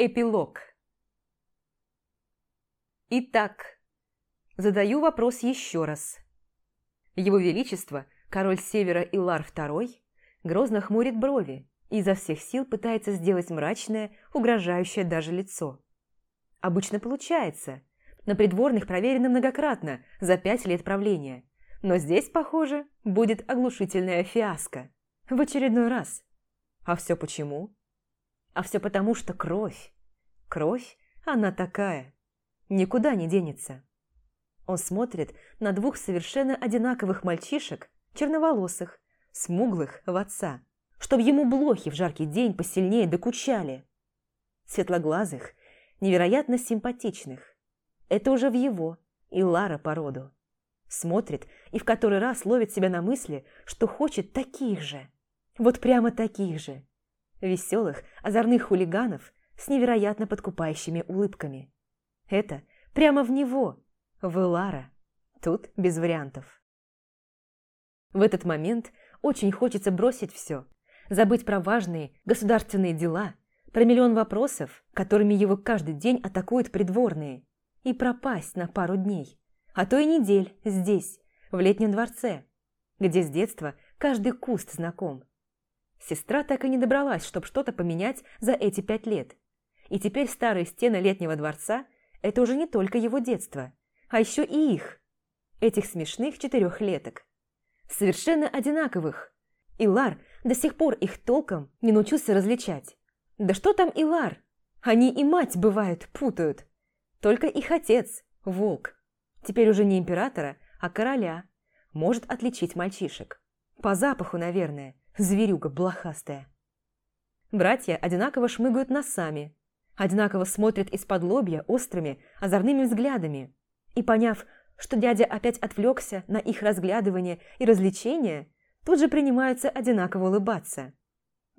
Эпилог. Итак, задаю вопрос еще раз. Его Величество, король Севера Илар II, грозно хмурит брови и изо всех сил пытается сделать мрачное, угрожающее даже лицо. Обычно получается. На придворных проверено многократно за пять лет правления. Но здесь, похоже, будет оглушительная фиаско. В очередной раз. А все почему? А все потому, что кровь. Кровь, она такая. Никуда не денется. Он смотрит на двух совершенно одинаковых мальчишек, черноволосых, смуглых в отца, чтобы ему блохи в жаркий день посильнее докучали. Светлоглазых, невероятно симпатичных. Это уже в его и Лара породу. Смотрит и в который раз ловит себя на мысли, что хочет таких же. Вот прямо таких же веселых, озорных хулиганов с невероятно подкупающими улыбками. Это прямо в него, в Элара. Тут без вариантов. В этот момент очень хочется бросить все, забыть про важные государственные дела, про миллион вопросов, которыми его каждый день атакуют придворные, и пропасть на пару дней, а то и недель здесь, в летнем дворце, где с детства каждый куст знаком, Сестра так и не добралась, чтобы что-то поменять за эти пять лет. И теперь старые стены летнего дворца – это уже не только его детство, а еще и их, этих смешных четырехлеток. Совершенно одинаковых. Илар до сих пор их толком не научился различать. Да что там Илар? Они и мать, бывают, путают. Только их отец, волк, теперь уже не императора, а короля, может отличить мальчишек. По запаху, наверное, зверюга блохастая. Братья одинаково шмыгают носами, одинаково смотрят из-под лобья острыми, озорными взглядами. И поняв, что дядя опять отвлекся на их разглядывание и развлечение, тут же принимаются одинаково улыбаться.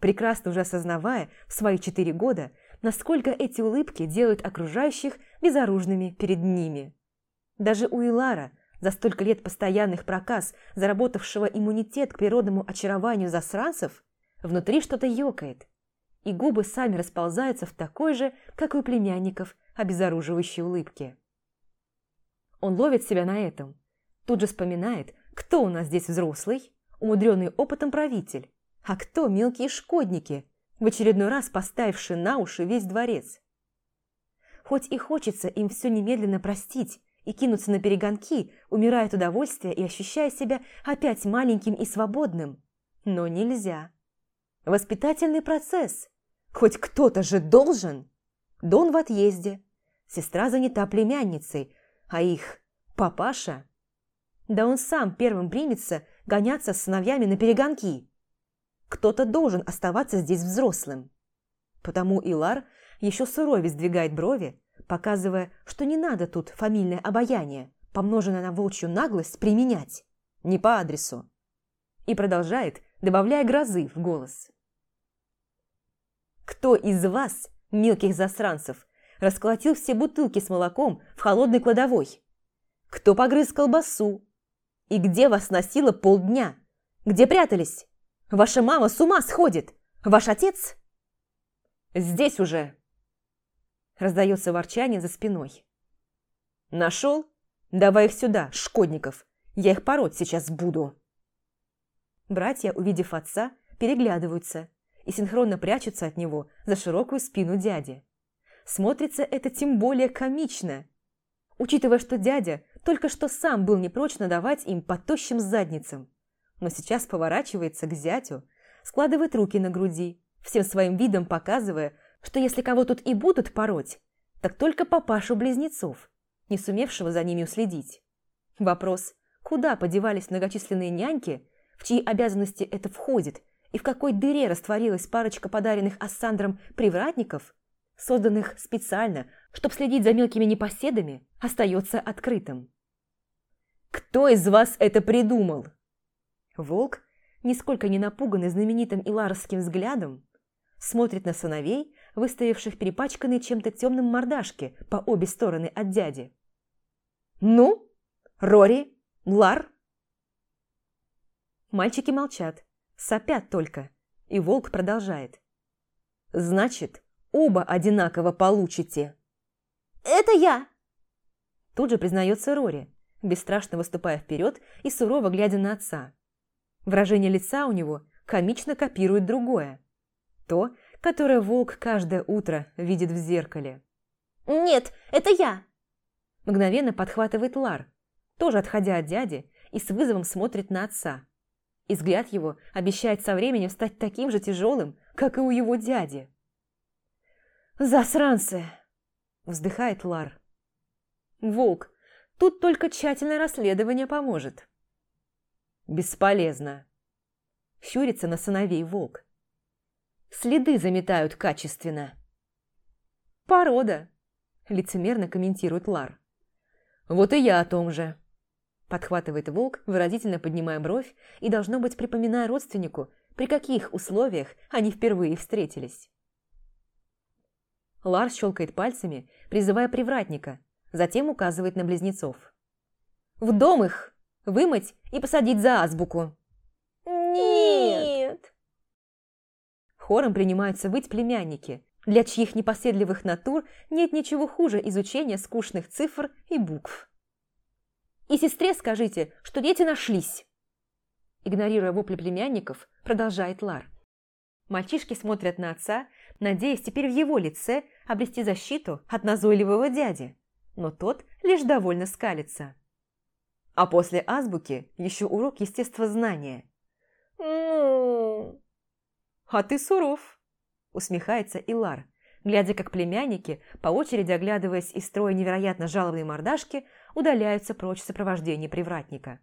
Прекрасно уже осознавая в свои четыре года, насколько эти улыбки делают окружающих безоружными перед ними. Даже у Илара, за столько лет постоянных проказ, заработавшего иммунитет к природному очарованию засранцев, внутри что-то ёкает, и губы сами расползаются в такой же, как и у племянников, обезоруживающей улыбки. Он ловит себя на этом, тут же вспоминает, кто у нас здесь взрослый, умудренный опытом правитель, а кто мелкие шкодники, в очередной раз поставившие на уши весь дворец. Хоть и хочется им все немедленно простить, и кинуться на перегонки, умирая от удовольствия и ощущая себя опять маленьким и свободным. Но нельзя. Воспитательный процесс. Хоть кто-то же должен. Дон в отъезде. Сестра занята племянницей, а их папаша... Да он сам первым примется гоняться с сыновьями на перегонки. Кто-то должен оставаться здесь взрослым. Потому Илар еще суровее сдвигает брови, показывая, что не надо тут фамильное обаяние, помноженное на волчью наглость, применять. Не по адресу. И продолжает, добавляя грозы в голос. «Кто из вас, мелких засранцев, расколотил все бутылки с молоком в холодной кладовой? Кто погрыз колбасу? И где вас носило полдня? Где прятались? Ваша мама с ума сходит! Ваш отец?» «Здесь уже!» Раздается ворчание за спиной. «Нашел? Давай их сюда, шкодников. Я их пороть сейчас буду». Братья, увидев отца, переглядываются и синхронно прячутся от него за широкую спину дяди. Смотрится это тем более комично, учитывая, что дядя только что сам был не прочь надавать им по тощим задницам, но сейчас поворачивается к зятю, складывает руки на груди, всем своим видом показывая, что если кого тут и будут пороть, так только папашу-близнецов, не сумевшего за ними уследить. Вопрос, куда подевались многочисленные няньки, в чьи обязанности это входит, и в какой дыре растворилась парочка подаренных Ассандром привратников, созданных специально, чтобы следить за мелкими непоседами, остается открытым. «Кто из вас это придумал?» Волк, нисколько не напуганный знаменитым иларским взглядом, смотрит на сыновей, выставивших перепачканные чем-то темным мордашки по обе стороны от дяди. «Ну? Рори? Лар?» Мальчики молчат, сопят только, и волк продолжает. «Значит, Оба одинаково получите. «Это я!» Тут же признается Рори, бесстрашно выступая вперед и сурово глядя на отца. Выражение лица у него комично копирует другое. То, которое волк каждое утро видит в зеркале. «Нет, это я!» Мгновенно подхватывает Лар, тоже отходя от дяди и с вызовом смотрит на отца. И взгляд его обещает со временем стать таким же тяжелым, как и у его дяди. «Засранцы!» – вздыхает Лар. «Волк, тут только тщательное расследование поможет». «Бесполезно!» – щурится на сыновей волк. «Следы заметают качественно». «Порода!» – лицемерно комментирует Лар. «Вот и я о том же!» Подхватывает волк, выразительно поднимая бровь и, должно быть, припоминая родственнику, при каких условиях они впервые встретились. Ларс щелкает пальцами, призывая привратника, затем указывает на близнецов. «В дом их! Вымыть и посадить за азбуку!» «Нет!» Хором принимаются выть племянники, для чьих непоседливых натур нет ничего хуже изучения скучных цифр и букв. «И сестре скажите, что дети нашлись!» Игнорируя вопли племянников, продолжает Лар. Мальчишки смотрят на отца, надеясь теперь в его лице обрести защиту от назойливого дяди, но тот лишь довольно скалится. А после азбуки еще урок естествознания. «А ты суров!» – усмехается Илар, глядя, как племянники, по очереди оглядываясь из строя невероятно жалобной мордашки, удаляются прочь в сопровождении привратника.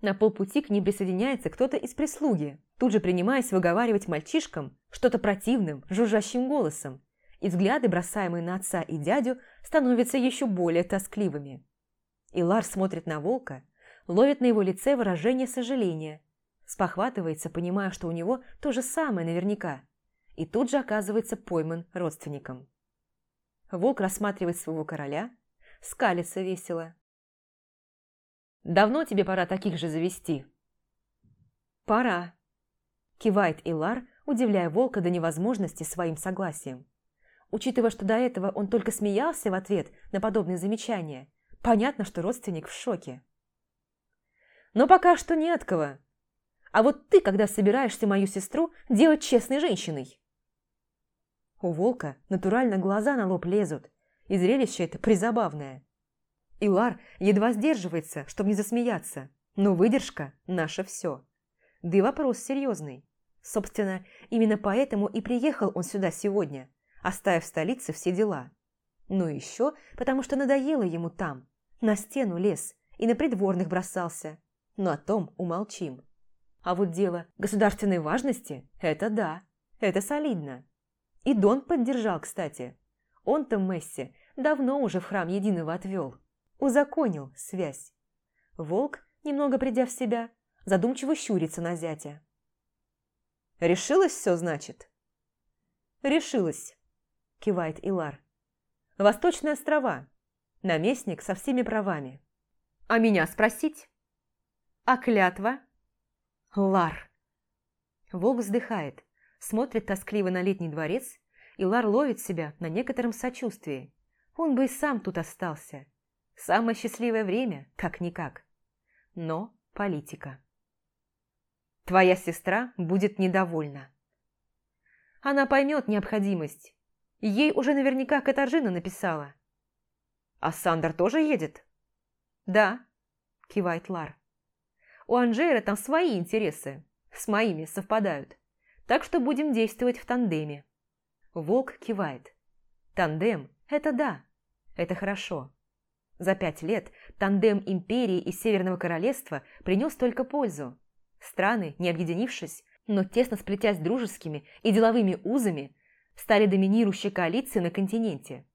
На полпути к ним присоединяется кто-то из прислуги, тут же принимаясь выговаривать мальчишкам что-то противным, жужжащим голосом, и взгляды, бросаемые на отца и дядю, становятся еще более тоскливыми. И Лар смотрит на волка, ловит на его лице выражение сожаления, спохватывается, понимая, что у него то же самое наверняка, и тут же оказывается пойман родственником. Волк рассматривает своего короля, скалится весело, Давно тебе пора таких же завести?» «Пора», – кивает Илар, удивляя волка до невозможности своим согласием. Учитывая, что до этого он только смеялся в ответ на подобные замечания, понятно, что родственник в шоке. «Но пока что не от кого. А вот ты, когда собираешься мою сестру делать честной женщиной?» У волка натурально глаза на лоб лезут, и зрелище это призабавное. Илар едва сдерживается, чтобы не засмеяться, но выдержка – наше все. Да и вопрос серьезный. Собственно, именно поэтому и приехал он сюда сегодня, оставив в столице все дела. Ну еще потому, что надоело ему там, на стену лез и на придворных бросался. Но о том умолчим. А вот дело государственной важности – это да, это солидно. И Дон поддержал, кстати. Он-то Месси давно уже в храм Единого отвел узаконил связь. Волк, немного придя в себя, задумчиво щурится на зятя. «Решилось все, значит?» «Решилось», – кивает Илар. «Восточные острова. Наместник со всеми правами. А меня спросить?» «А клятва?» «Лар». Волк вздыхает, смотрит тоскливо на летний дворец, и Лар ловит себя на некотором сочувствии. Он бы и сам тут остался. Самое счастливое время, как-никак. Но политика. Твоя сестра будет недовольна. Она поймет необходимость. Ей уже наверняка Катаржина написала. А Сандер тоже едет? Да, кивает Лар. У Анжейра там свои интересы, с моими совпадают. Так что будем действовать в тандеме. Волк кивает. Тандем – это да, это хорошо. За пять лет тандем империи и Северного Королевства принес только пользу. Страны, не объединившись, но тесно сплетясь дружескими и деловыми узами, стали доминирующей коалицией на континенте.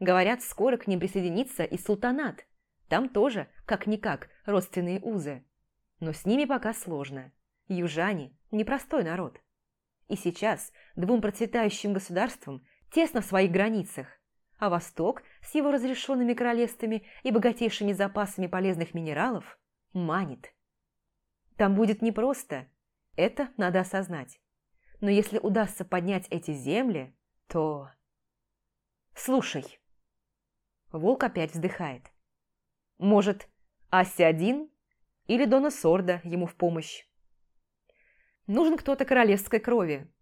Говорят, скоро к ним присоединится и султанат. Там тоже, как-никак, родственные узы. Но с ними пока сложно. Южане – непростой народ. И сейчас двум процветающим государствам тесно в своих границах, а Восток с его разрешенными королевствами и богатейшими запасами полезных минералов манит. Там будет непросто, это надо осознать. Но если удастся поднять эти земли, то... Слушай. Волк опять вздыхает. Может, Ася один или Дона Сорда ему в помощь? Нужен кто-то королевской крови.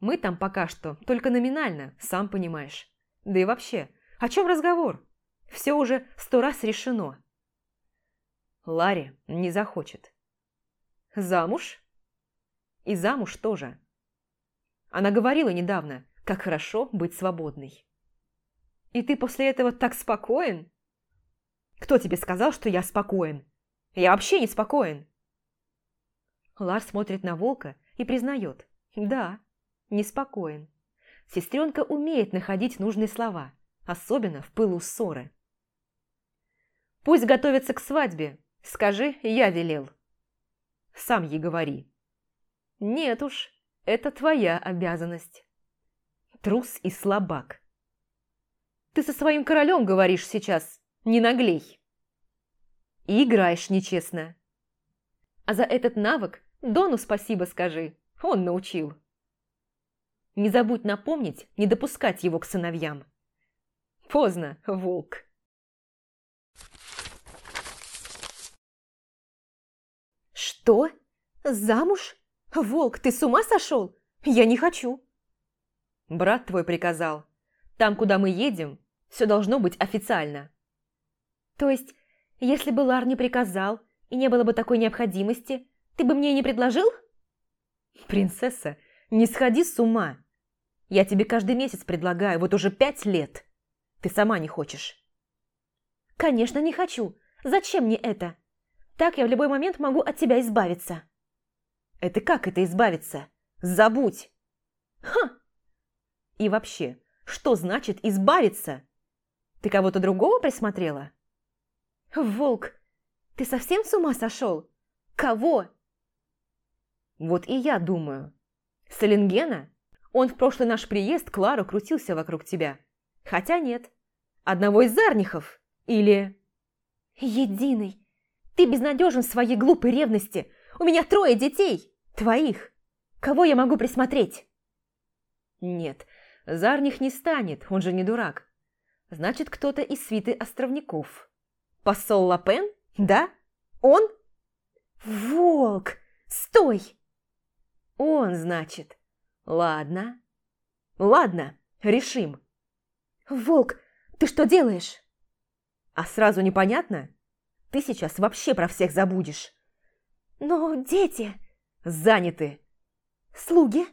Мы там пока что, только номинально, сам понимаешь. Да и вообще, о чем разговор? Все уже сто раз решено. Ларри не захочет. Замуж? И замуж тоже. Она говорила недавно, как хорошо быть свободной. И ты после этого так спокоен? Кто тебе сказал, что я спокоен? Я вообще не спокоен. Лар смотрит на волка и признает. Да, неспокоен. Сестренка умеет находить нужные слова, особенно в пылу ссоры. Пусть готовится к свадьбе. Скажи, я велел. Сам ей говори. Нет уж, это твоя обязанность. Трус и слабак. Ты со своим королем говоришь сейчас, не наглей. И играешь нечестно. А за этот навык Дону спасибо скажи, он научил. Не забудь напомнить, не допускать его к сыновьям. Поздно, волк. Что? Замуж? Волк, ты с ума сошел? Я не хочу. Брат твой приказал. Там, куда мы едем, все должно быть официально. То есть, если бы Лар не приказал и не было бы такой необходимости, ты бы мне не предложил? Принцесса, не сходи с ума. Я тебе каждый месяц предлагаю, вот уже пять лет. Ты сама не хочешь. Конечно, не хочу. Зачем мне это? Так я в любой момент могу от тебя избавиться. Это как это избавиться? Забудь. Ха! И вообще, что значит избавиться? Ты кого-то другого присмотрела? Волк, ты совсем с ума сошел? Кого? Вот и я думаю. Саленгена? Он в прошлый наш приезд Клару крутился вокруг тебя. Хотя нет. Одного из Зарнихов. Или... Единый. Ты безнадежен в своей глупой ревности. У меня трое детей. Твоих. Кого я могу присмотреть? Нет, Зарних не станет, он же не дурак. Значит, кто-то из свиты островников. Посол Лапен? Да? Он? Волк! Стой! Он, значит. Ладно. Ладно, решим. Волк, ты что делаешь? А сразу непонятно? Ты сейчас вообще про всех забудешь. Но дети... Заняты. Слуги?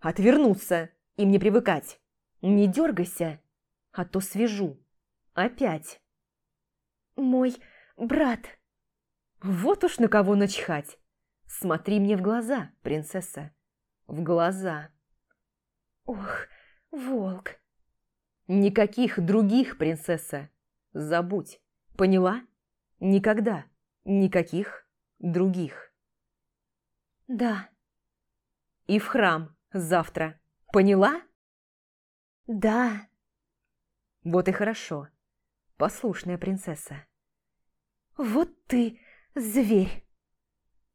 Отвернуться. Им не привыкать. Не дергайся, а то свяжу. Опять. Мой брат. Вот уж на кого начхать. Смотри мне в глаза, принцесса. В глаза. Ох, волк. Никаких других, принцесса. Забудь. Поняла? Никогда. Никаких других. Да. И в храм завтра. Поняла? Да. Вот и хорошо. Послушная принцесса. Вот ты зверь.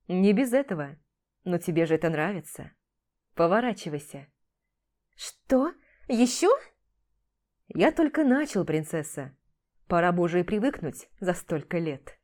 Не без этого. Но тебе же это нравится. Поворачивайся. Что? Еще? Я только начал, принцесса. Пора бы уже и привыкнуть за столько лет.